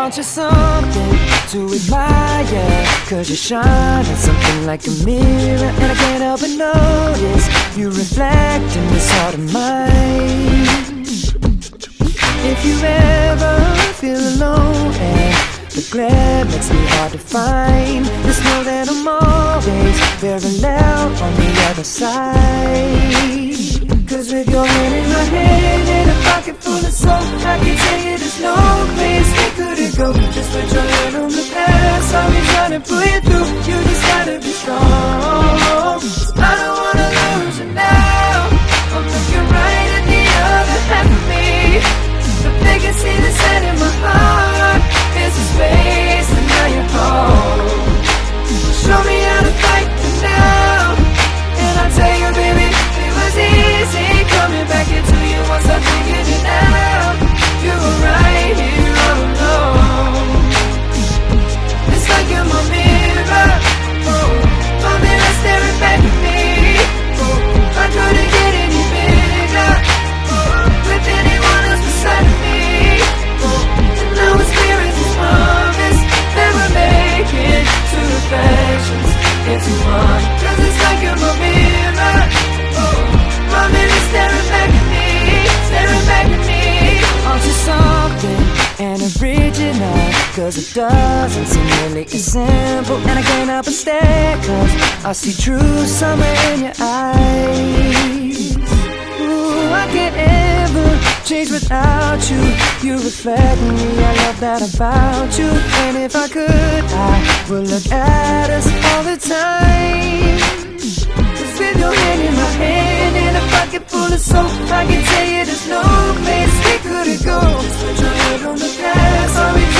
Aren't you something to admire? Cause you shine at something like a mirror And I can't help but notice You reflect in this heart of mine If you ever feel alone and the glare makes me hard to find Just know that I'm always parallel on the other side Cause with your hand in my hand and a pocket full of soap I can tell you there's no place we couldn't go. Just put your hand on the past I'll be trying to pull you through. You just gotta be strong Cause it doesn't seem really as simple. And I can't help but stare Cause I see truth somewhere in your eyes. Ooh, I can't ever change without you. You reflect me, I love that about you. And if I could, I would look at us all the time. With your hand in my hand and a pocket full of soap I can tell you there's no place we couldn't go put your head on the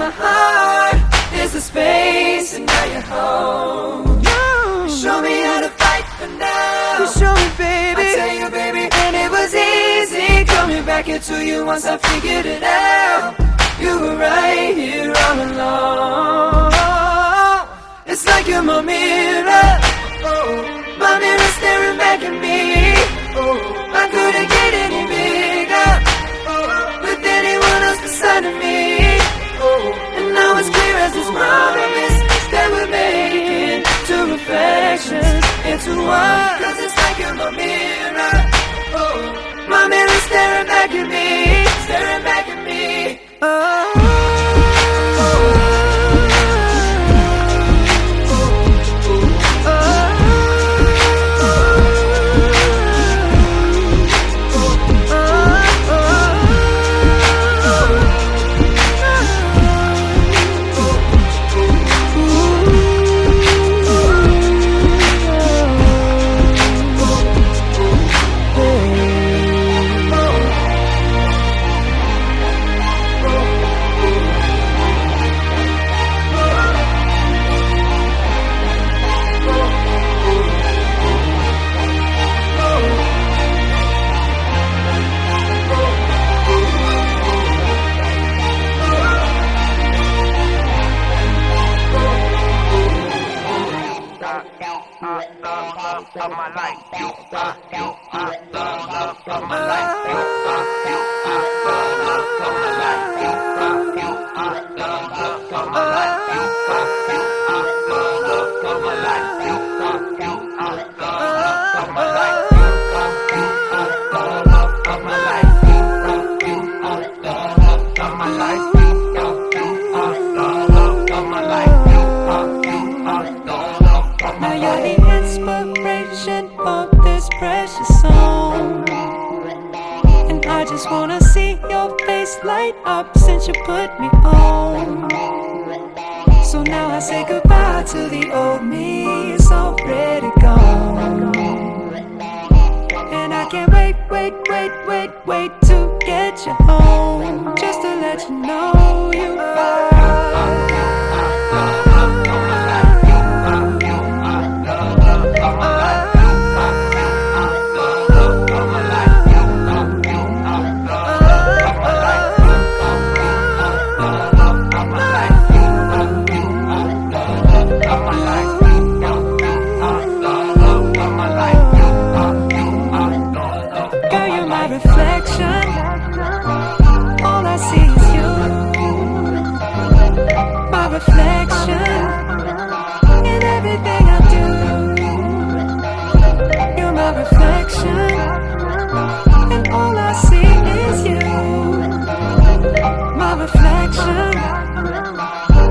my heart. There's a space, and now you're home. Show me how to fight for now. You show me, baby. I tell you, baby, and it was easy coming back into you once I figured it out. You were right here all along. It's like you're my mirror. Oh, my mirror staring back at me. Oh, I couldn't get into one. Cause it's like you're my mirror. Oh, my mirror staring back at me, staring back life. You are, the love of my life. You are, you are the love of my Now life. you're the inspiration for this precious song. And I just wanna see your face light up since you put me on. So now I say goodbye to the old me, it's already gone. And I can't wait, wait, wait, wait, wait to get you home to know you.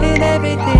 And everything.